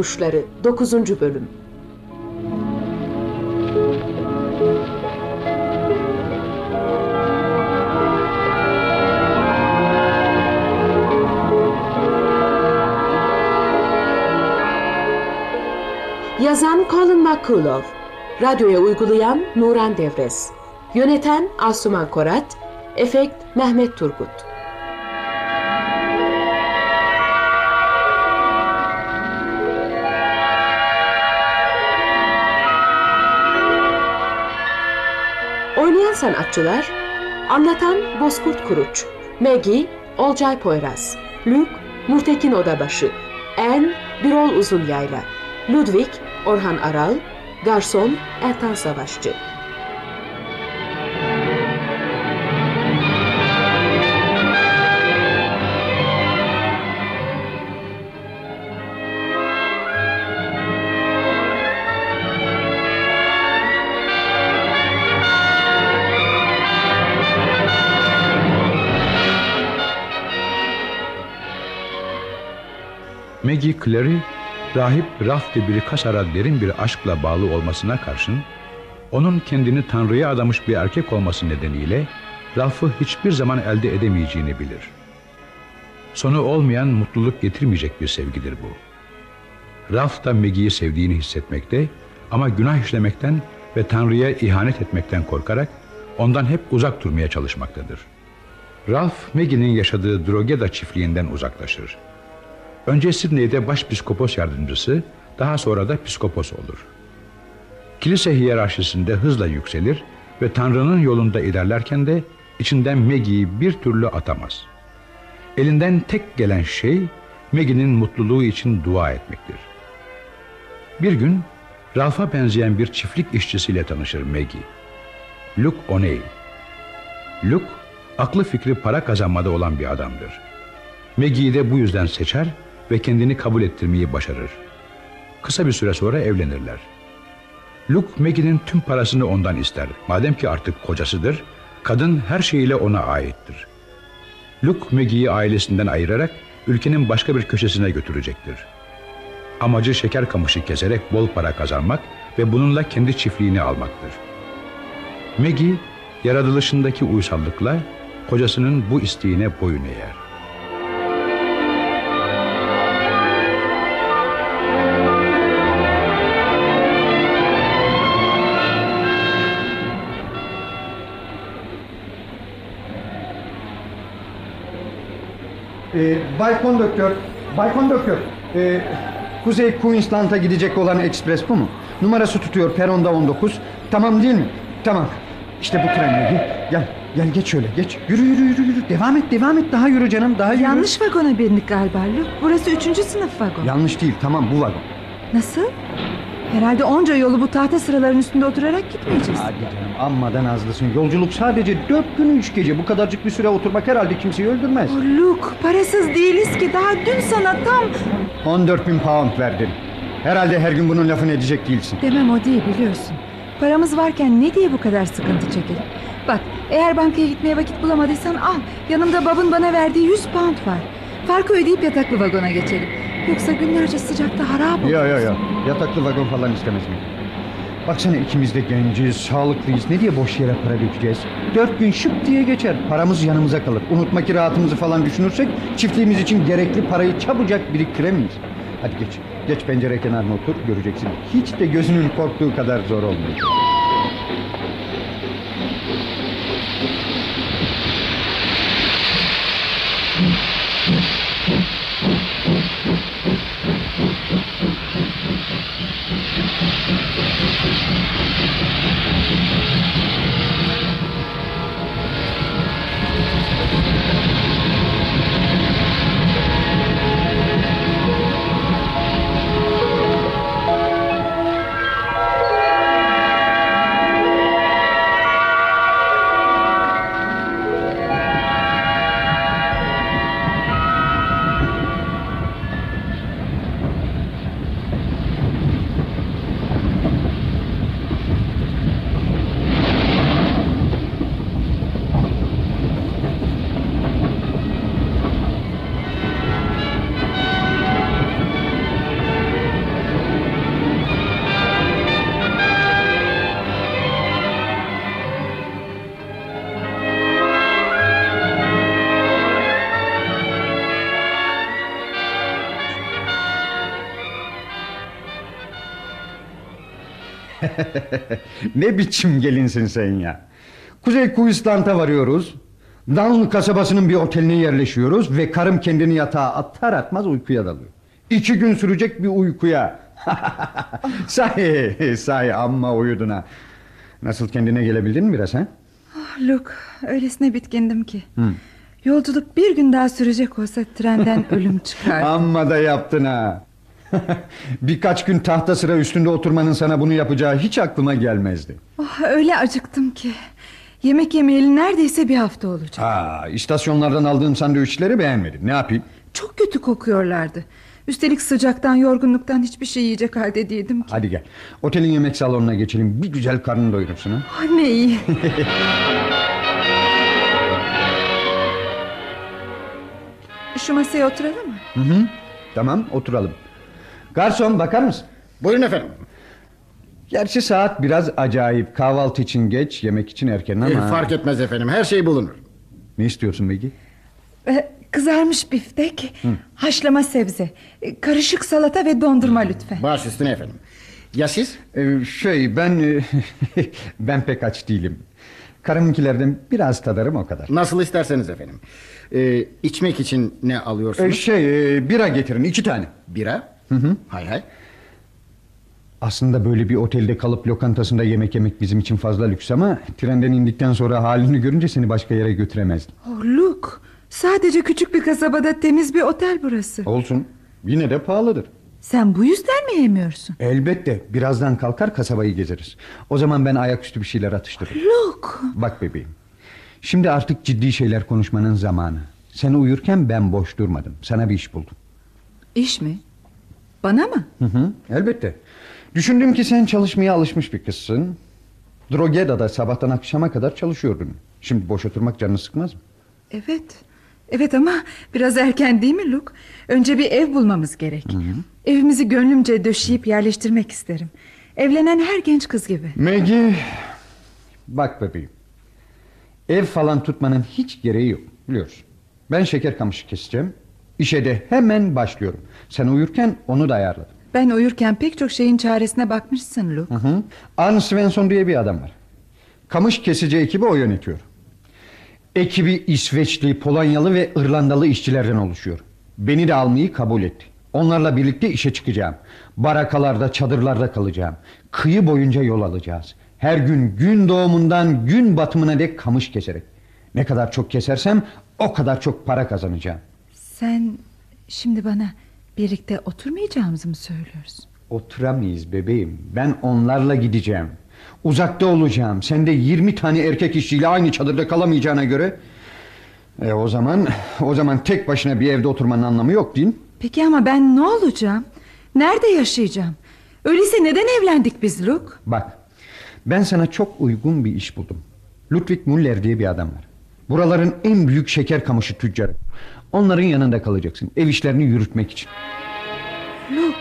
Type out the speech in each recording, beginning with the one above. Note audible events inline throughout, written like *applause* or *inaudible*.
Kuşları 9. Bölüm Yazan Colin McCullough Radyoya uygulayan Nuran Devres Yöneten Asuman Korat Efekt Mehmet Turgut sanatçılar Anlatan Bozkurt Kuruç Maggie Olcay Poyraz Luke Nurtekin Odabaşı En Birol Uzunyayla Ludwig Orhan Aral Garson Ertan Savaşçı Maggie Clary, rahip Ralph de Bricassar'a derin bir aşkla bağlı olmasına karşın, onun kendini Tanrı'ya adamış bir erkek olması nedeniyle Ralph'ı hiçbir zaman elde edemeyeceğini bilir. Sonu olmayan mutluluk getirmeyecek bir sevgidir bu. Ralph da Maggie'yi sevdiğini hissetmekte ama günah işlemekten ve Tanrı'ya ihanet etmekten korkarak ondan hep uzak durmaya çalışmaktadır. Ralph, Maggie'nin yaşadığı Drogheda çiftliğinden uzaklaşır. Önce Sidney'de başpiskopos yardımcısı, daha sonra da piskopos olur. Kilise hiyerarşisinde hızla yükselir ve Tanrı'nın yolunda ilerlerken de içinden Maggie'yi bir türlü atamaz. Elinden tek gelen şey Maggie'nin mutluluğu için dua etmektir. Bir gün Ralph'a benzeyen bir çiftlik işçisiyle tanışır Maggie. Luke O'Neill. Luke, aklı fikri para kazanmada olan bir adamdır. Maggie'yi de bu yüzden seçer ve kendini kabul ettirmeyi başarır. Kısa bir süre sonra evlenirler. Luke Maggie'nin tüm parasını ondan ister. Madem ki artık kocasıdır, kadın her şeyiyle ona aittir. Luke Maggie'yi ailesinden ayırarak ülkenin başka bir köşesine götürecektir. Amacı şeker kamışı keserek bol para kazanmak ve bununla kendi çiftliğini almaktır. Maggie, yaratılışındaki uysallıkla kocasının bu isteğine boyun eğer. Ee, Bay Konduktör, Bay Konduktör, ee, Kuzey Queensland'a gidecek olan ekspres bu mu? Numarası tutuyor peronda 19. Tamam değil mi? Tamam. İşte bu trenle. Gel, gel geç şöyle geç. Yürü yürü yürü yürü. Devam et devam et. Daha yürü canım daha yürü. Yanlış vagona bindik galiba Luke. Burası üçüncü sınıf vagon. Yanlış değil tamam bu vagon. Nasıl? Herhalde onca yolu bu tahta sıraların üstünde oturarak gitmeyeceğiz. Hadi canım ammadan azlısın. Yolculuk sadece dört gün üç gece. Bu kadarcık bir süre oturmak herhalde kimseyi öldürmez. Oh, Luke parasız değiliz ki daha dün sana tam... 14 bin pound verdin. Herhalde her gün bunun lafını edecek değilsin. Demem o değil biliyorsun. Paramız varken ne diye bu kadar sıkıntı çekelim? Bak eğer bankaya gitmeye vakit bulamadıysan al. Yanımda babın bana verdiği 100 pound var. Farkı ödeyip yataklı vagona geçelim. Yoksa günlerce sıcakta harap olur. Yo yo yo. Yataklı vagon falan istemez mi? Baksana ikimiz de genciz, sağlıklıyız. Ne diye boş yere para dökeceğiz? Dört gün şıp diye geçer. Paramız yanımıza kalır. Unutma ki rahatımızı falan düşünürsek... ...çiftliğimiz için gerekli parayı çabucak biriktiremeyiz. Hadi geç. Geç pencere kenarına otur. Göreceksin. Hiç de gözünün korktuğu kadar zor olmayacak. Ne biçim gelinsin sen ya. Kuzey Kuislant'a varıyoruz. Down kasabasının bir oteline yerleşiyoruz ve karım kendini yatağa atar atmaz uykuya dalıyor. İki gün sürecek bir uykuya. *laughs* sahi, sahi amma uyudun ha. Nasıl kendine gelebildin mi biraz ha? Ah, Luke öylesine bitkindim ki. Yolculuk bir gün daha sürecek olsa trenden *laughs* ölüm çıkardı. Amma da yaptın ha. *laughs* Birkaç gün tahta sıra üstünde oturmanın sana bunu yapacağı hiç aklıma gelmezdi. Oh, öyle acıktım ki. Yemek yemeyeli neredeyse bir hafta olacak. Aa, istasyonlardan aldığım sandviçleri beğenmedim. Ne yapayım? Çok kötü kokuyorlardı. Üstelik sıcaktan yorgunluktan hiçbir şey yiyecek halde değildim ki. Hadi gel. Otelin yemek salonuna geçelim. Bir güzel karnını doyurursun ha. Ah, ne iyi. *laughs* Şu masaya oturalım mı? Hı hı. Tamam oturalım. Garson bakar mısın? Buyurun efendim. Gerçi saat biraz acayip. Kahvaltı için geç, yemek için erken ama... Eh, fark etmez efendim her şey bulunur. Ne istiyorsun Begi? Ee, kızarmış biftek, haşlama sebze, e, karışık salata ve dondurma lütfen. Baş üstüne efendim. Ya siz? Ee, şey ben... e, *laughs* ben pek aç değilim. Karımınkilerden biraz tadarım o kadar. Nasıl isterseniz efendim. Ee, içmek için ne Ee, alıyorsunuz? şey e, bira getirin iki tane. Bira? Hı hı. Hay hay. Aslında böyle bir otelde kalıp lokantasında yemek yemek bizim için fazla lüks ama... ...trenden indikten sonra halini görünce seni başka yere götüremezdim. Oh, Luke, sadece küçük bir kasabada temiz bir otel burası. Olsun. Yine de pahalıdır. Sen bu yüzden mi yemiyorsun? Elbette. Birazdan kalkar kasabayı gezeriz. O zaman ben ayaküstü bir şeyler atıştırırım. Luke, Bak bebeğim. Şimdi artık ciddi şeyler konuşmanın zamanı. Sen uyurken ben boş durmadım. Sana bir iş buldum. iş mi? Bana mı? Hı hı, elbette. Düşündüm ki sen çalışmaya alışmış bir kızsın. Drogeda'da sabahtan akşama kadar çalışıyordun. Şimdi boş oturmak canını sıkmaz mı? Evet. Evet ama biraz erken değil mi Luke? Önce bir ev bulmamız gerek. Evimizi gönlümce döşeyip yerleştirmek isterim. Evlenen her genç kız gibi. Maggie, bak bebeğim. Ev falan tutmanın hiç gereği yok biliyorsun. Ben şeker kamışı keseceğim. İşe de hemen başlıyorum. Sen uyurken onu da ayarladım. Ben uyurken pek çok şeyin çaresine bakmışsın Luke. Hı hı. Arne Svensson diye bir adam var. Kamış kesici ekibi o yönetiyor. Ekibi İsveçli, Polonyalı ve İrlandalı işçilerden oluşuyor. Beni de almayı kabul etti. Onlarla birlikte işe çıkacağım. Barakalarda, çadırlarda kalacağım. Kıyı boyunca yol alacağız. Her gün gün doğumundan gün batımına dek kamış keserek. Ne kadar çok kesersem o kadar çok para kazanacağım. Sen şimdi bana birlikte oturmayacağımızı mı söylüyorsun? Oturamayız bebeğim. Ben onlarla gideceğim. Uzakta olacağım. Sen de 20 tane erkek işçiyle aynı çadırda kalamayacağına göre... E o zaman o zaman tek başına bir evde oturmanın anlamı yok değil mi? Peki ama ben ne olacağım? Nerede yaşayacağım? Öyleyse neden evlendik biz Luke? Bak ben sana çok uygun bir iş buldum. Ludwig Müller diye bir adam var. Buraların en büyük şeker kamışı tüccarı. Onların yanında kalacaksın. Ev işlerini yürütmek için. Luke,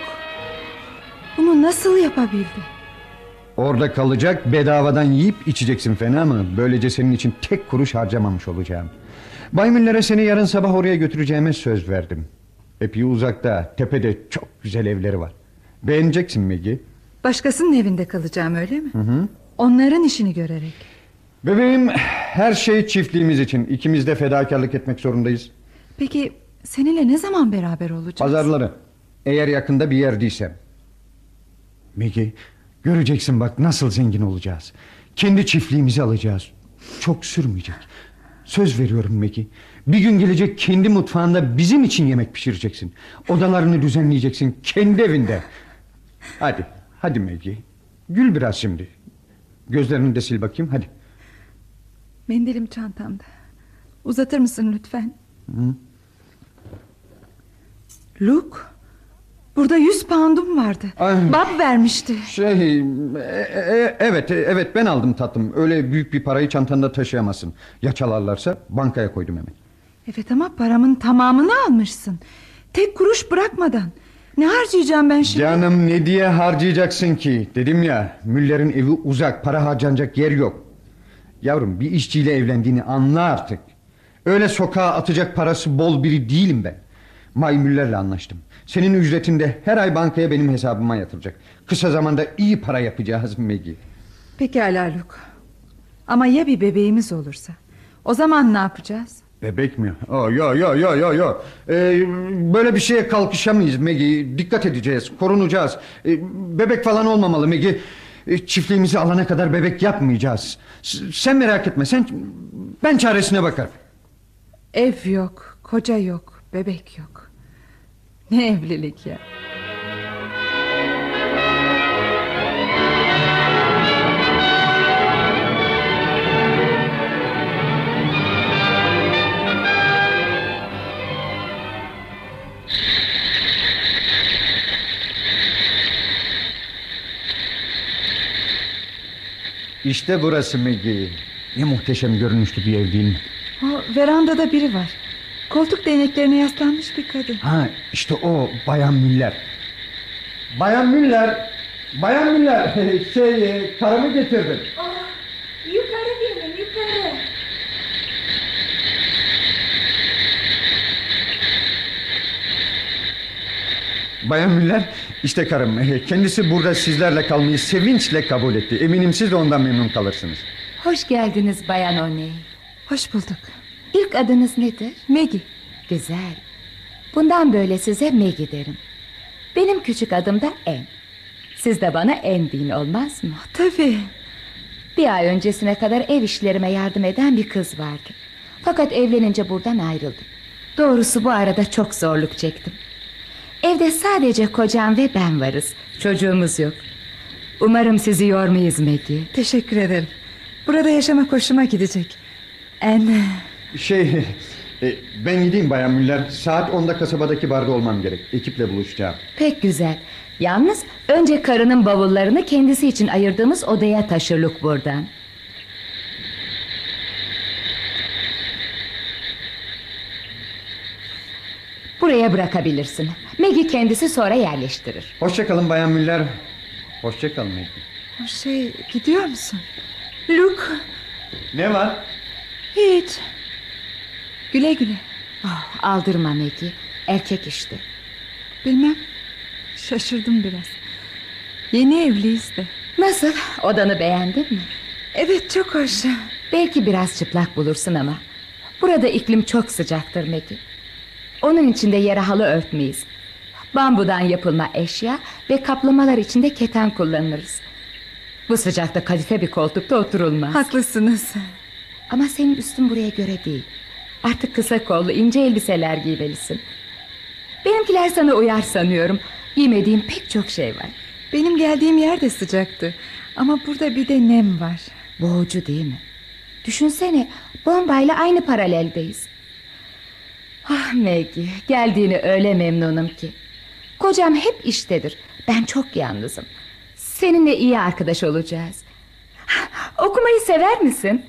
bunu nasıl yapabildin? Orada kalacak bedavadan yiyip içeceksin fena mı? Böylece senin için tek kuruş harcamamış olacağım. Bay Müller'e seni yarın sabah oraya götüreceğime söz verdim. Epey uzakta tepede çok güzel evleri var. Beğeneceksin Megi. Başkasının evinde kalacağım öyle mi? Onların işini görerek. Bebeğim her şey çiftliğimiz için. İkimiz de fedakarlık etmek zorundayız. Peki seninle ne zaman beraber olacağız? Pazarları. Eğer yakında bir yerdeysem. Megi göreceksin bak nasıl zengin olacağız. Kendi çiftliğimizi alacağız. Çok sürmeyecek. Söz veriyorum Megi. Bir gün gelecek kendi mutfağında bizim için yemek pişireceksin. Odalarını düzenleyeceksin kendi evinde. Hadi, hadi Megi. Gül biraz şimdi. Gözlerini de sil bakayım hadi. Mendilim çantamda. Uzatır mısın lütfen? Luke, burada yüz poundum vardı. Ay. Bab vermişti. Şey, e- e- evet, e- evet ben aldım tatlım. Öyle büyük bir parayı çantanda taşıyamazsın. Ya çalarlarsa bankaya koydum hemen. Evet ama paramın tamamını almışsın. Tek kuruş bırakmadan. Ne harcayacağım ben şimdi? Canım ne diye harcayacaksın ki? Dedim ya, Müller'in evi uzak, para harcanacak yer yok. Yavrum bir işçiyle evlendiğini anla artık. Öyle sokağa atacak parası bol biri değilim ben. May Müller'le anlaştım. Senin ücretinde her ay bankaya benim hesabıma yatıracak. Kısa zamanda iyi para yapacağız Maggie. Pekala Luke. Ama ya bir bebeğimiz olursa? O zaman ne yapacağız? Bebek mi? Oh, yo yo yo yo yo. Ee, böyle bir şeye kalkışamayız Maggie. Dikkat edeceğiz, korunacağız. Ee, bebek falan olmamalı Maggie. Ee, çiftliğimizi alana kadar bebek yapmayacağız. S- sen merak etme. Sen ben çaresine bakarım. Ev yok, koca yok, bebek yok. Ne evlilik ya. İşte burası Maggie. Ne muhteşem görünüşlü bir ev değil mi? O verandada biri var. Koltuk değneklerine yaslanmış bir kadın. Ha işte o Bayan Müller. Bayan Müller. Bayan Müller. *laughs* Şey e, karımı getirdim. Yukarı gelin yukarı. Bayan Müller işte karım. E, Kendisi burada sizlerle kalmayı sevinçle kabul etti. Eminim siz de ondan memnun kalırsınız. Hoş geldiniz Bayan O'Neill. Hoş bulduk. İlk adınız nedir? Maggie. Güzel. Bundan böyle size Maggie derim. Benim küçük adım da En. Siz de bana En deyin olmaz mı? Tabii. Bir ay öncesine kadar ev işlerime yardım eden bir kız vardı. Fakat evlenince buradan ayrıldım. Doğrusu bu arada çok zorluk çektim. Evde sadece kocam ve ben varız. Çocuğumuz yok. Umarım sizi yormayız Maggie. Teşekkür ederim. Burada yaşamak hoşuma gidecek. En Şey e, ben gideyim Bayan Müller. Saat 10'da kasabadaki barda olmam gerek. Ekiple buluşacağım. Pek güzel. Yalnız önce karının bavullarını kendisi için ayırdığımız odaya taşırlık buradan. Buraya bırakabilirsin. Maggie kendisi sonra yerleştirir. Hoşçakalın Bayan Müller. Hoşçakalın Maggie. şey gidiyor musun? Luke. Ne var? Hiç. Güle güle. Oh, aldırma Maggie. Erkek işte. Bilmem. Şaşırdım biraz. Yeni evliyiz de. Nasıl? Odanı beğendin mi? Evet çok hoş. Belki biraz çıplak bulursun ama. Burada iklim çok sıcaktır Maggie. Onun içinde yere halı örtmeyiz. Bambudan yapılma eşya ve kaplamalar içinde keten kullanırız. Bu sıcakta kadife bir koltukta oturulmaz. Haklısınız. Ama senin üstün buraya göre değil. Artık kısa kollu ince elbiseler giymelisin. Benimkiler sana uyar sanıyorum. Giymediğim pek çok şey var. Benim geldiğim yer de sıcaktı. Ama burada bir de nem var. Boğucu değil mi? Düşünsene bombayla aynı paraleldeyiz. Ah Maggie geldiğini öyle memnunum ki. Kocam hep iştedir. Ben çok yalnızım. Seninle iyi arkadaş olacağız. Okumayı sever misin?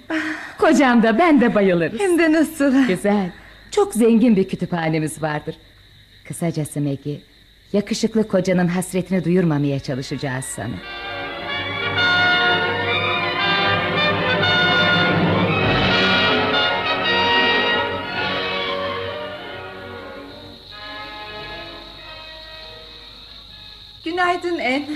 Kocam da ben de bayılırız. Hem de nasıl. Güzel. Çok zengin bir kütüphanemiz vardır. Kısacası Maggie, yakışıklı kocanın hasretini duyurmamaya çalışacağız sana. Günaydın En.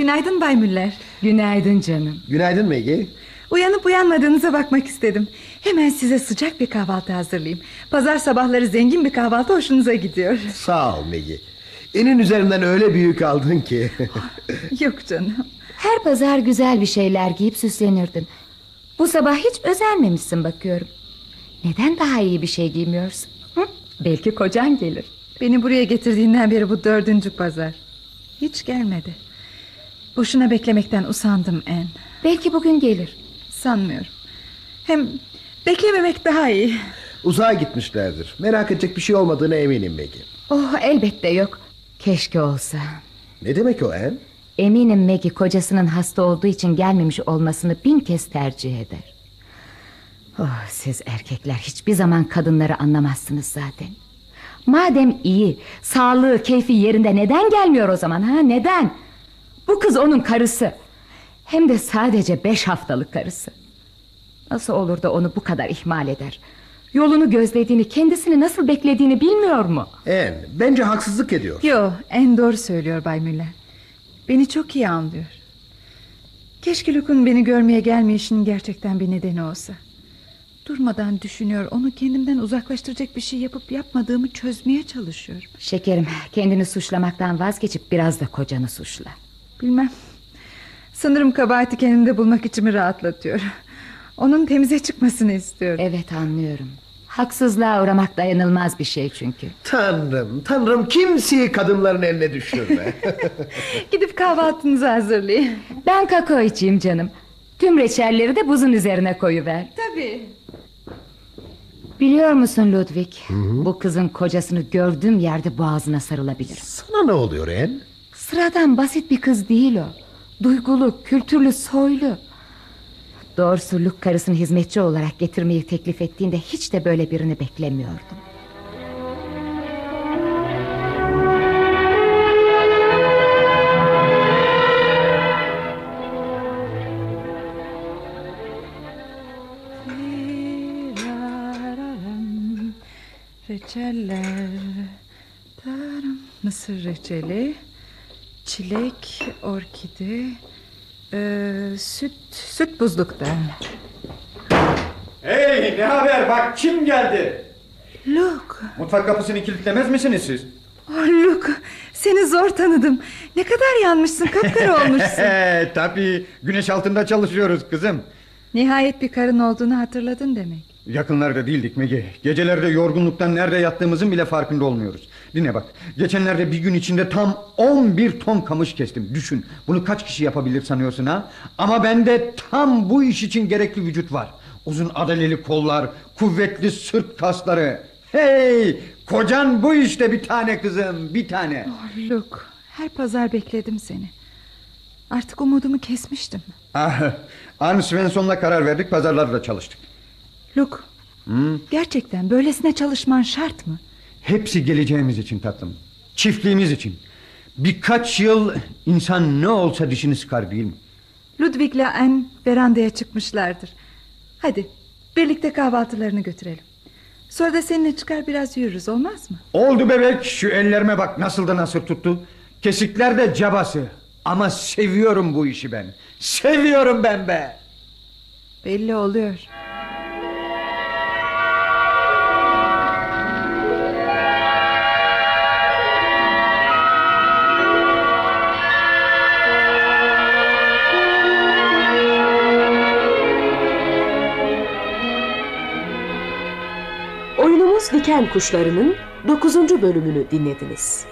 Günaydın Bay Müller. Günaydın canım. Günaydın Maggie. Uyanıp uyanmadığınıza bakmak istedim. Hemen size sıcak bir kahvaltı hazırlayayım. Pazar sabahları zengin bir kahvaltı hoşunuza gidiyor. Sağ ol Maggie. Enin üzerinden öyle büyük aldın ki. *laughs* Yok canım. Her pazar güzel bir şeyler giyip süslenirdin. Bu sabah hiç özenmemişsin bakıyorum. Neden daha iyi bir şey giymiyorsun? Hı? Belki kocan gelir. Beni buraya getirdiğinden beri bu dördüncü pazar. Hiç gelmedi. Boşuna beklemekten usandım En. Belki bugün gelir. Sanmıyorum. Hem beklememek daha iyi. Uzağa gitmişlerdir. Merak edecek bir şey olmadığına eminim Maggie. Oh elbette yok. Keşke olsa. Ne demek o en? Eminim Maggie kocasının hasta olduğu için gelmemiş olmasını bin kez tercih eder. Oh, siz erkekler hiçbir zaman kadınları anlamazsınız zaten. Madem iyi, sağlığı, keyfi yerinde neden gelmiyor o zaman ha? Neden? Bu kız onun karısı. Hem de sadece beş haftalık karısı. Nasıl olur da onu bu kadar ihmal eder? Yolunu gözlediğini, kendisini nasıl beklediğini bilmiyor mu? En, bence haksızlık ediyor. Yo en doğru söylüyor Bay Müller. Beni çok iyi anlıyor. Keşke Luke'un beni görmeye gelmeyişinin gerçekten bir nedeni olsa. Durmadan düşünüyor onu kendimden uzaklaştıracak bir şey yapıp yapmadığımı çözmeye çalışıyorum. Şekerim, kendini suçlamaktan vazgeçip biraz da kocanı suçla. Bilmem. Sanırım kabahati kendimde bulmak içimi rahatlatıyor. Onun temize çıkmasını istiyorum. Evet anlıyorum. Haksızlığa uğramak dayanılmaz bir şey çünkü. Tanrım, tanrım kimseyi kadınların eline düşürme. *laughs* Gidip kahvaltınızı hazırlayın. Ben kakao içeyim canım. Tüm reçelleri de buzun üzerine koyuver. Tabii. Biliyor musun Ludwig? Bu kızın kocasını gördüğüm yerde boğazına sarılabilir. Sana ne oluyor En? Sıradan basit bir kız değil o. Duygulu, kültürlü, soylu. Doğrusu Luke karısını hizmetçi olarak getirmeyi teklif ettiğinde hiç de böyle birini beklemiyordum. Reçeller. Mısır reçeli. Çilek, orkide. Ee, süt, süt buzlukta. Hey ne haber bak kim geldi? Luke. Mutfak kapısını kilitlemez misiniz siz? Oh Luke. Seni zor tanıdım. Ne kadar yanmışsın. Kapkara olmuşsun. *laughs* Tabii güneş altında çalışıyoruz kızım. Nihayet bir karın olduğunu hatırladın demek. Yakınlarda değildik Megi. Gecelerde yorgunluktan nerede yattığımızın bile farkında olmuyoruz. Dinle bak. Geçenlerde bir gün içinde tam 11 ton kamış kestim. Düşün. Bunu kaç kişi yapabilir sanıyorsun ha? Ama bende tam bu iş için gerekli vücut var. Uzun adaleli kollar, kuvvetli sırt kasları. Hey! Kocan bu işte bir tane kızım, bir tane. Oh Luke. Her pazar bekledim seni. Artık umudumu kesmiştim. Ah, Arne Svensson'la karar verdik, pazarlarda çalıştık. Luke. Gerçekten böylesine çalışman şart mı? Hepsi geleceğimiz için tatlım. Çiftliğimiz için. Birkaç yıl insan ne olsa dişini sıkar değil mi? Ludwig'le Anne verandaya çıkmışlardır. Hadi birlikte kahvaltılarını götürelim. Sonra da seninle çıkar biraz yürürüz olmaz mı? Oldu bebek şu ellerime bak nasıl da nasıl tuttu. Kesikler de cabası. Ama seviyorum bu işi ben. Seviyorum ben be. Belli oluyor. Diken Kuşları'nın 9. bölümünü dinlediniz.